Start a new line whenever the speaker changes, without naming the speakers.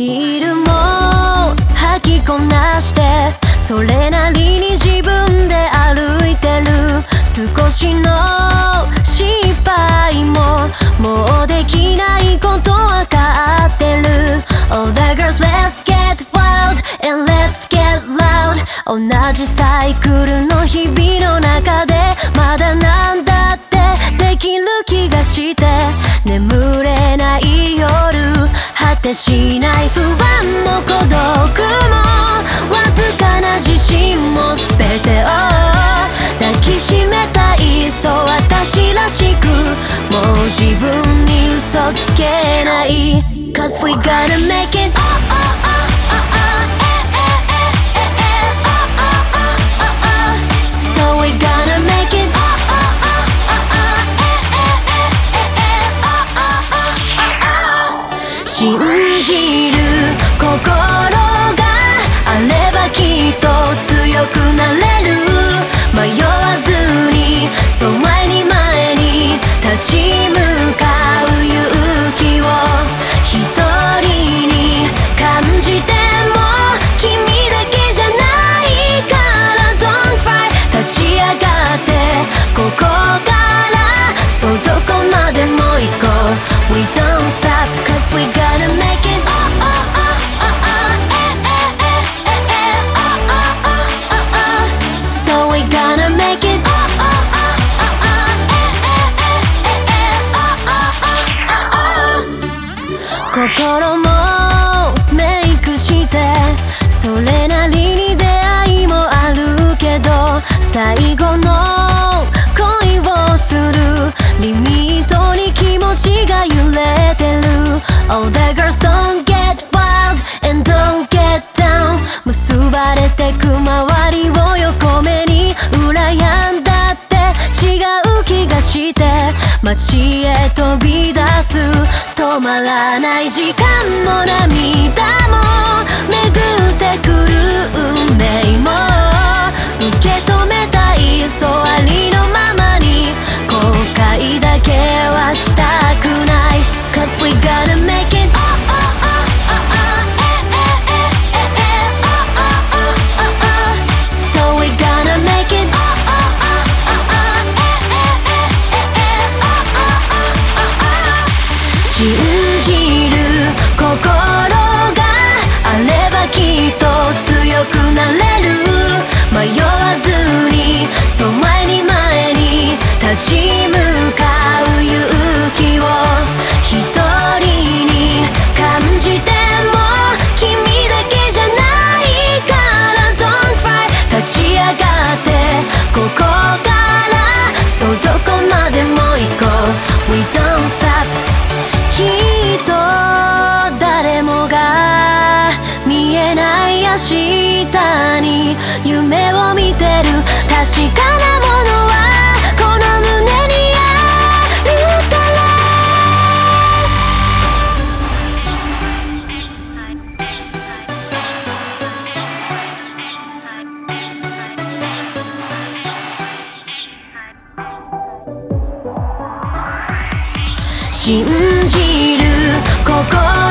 ルも吐きこなしてそれなりに自分で歩いてる。少しの失敗ももうできないことわかってる。All the girls let's get wild and let's get loud. 同じサイクルの日々の中でまだなんだってできる気がして眠れないしない不安も孤独もわずかな自信も全てを抱きしめたいそう私らしくもう自分に嘘つけない Cause we gotta make it oh, oh, 心もメイクしてそれなりに出会いもあるけど最後の恋をする。リミットに気持ちが揺れてる。All the girls don't get wild and don't get down 結ばれてく止まらない時間も涙も巡ってくる運命も受け止め信じる心があればきっと強くなれる迷わずにそう前に前に立ち向かう勇気を一人に感じても君だけじゃないから Don't cry 立ち上がってここからそうどこまでも確かなものはこの胸にあるから信じる心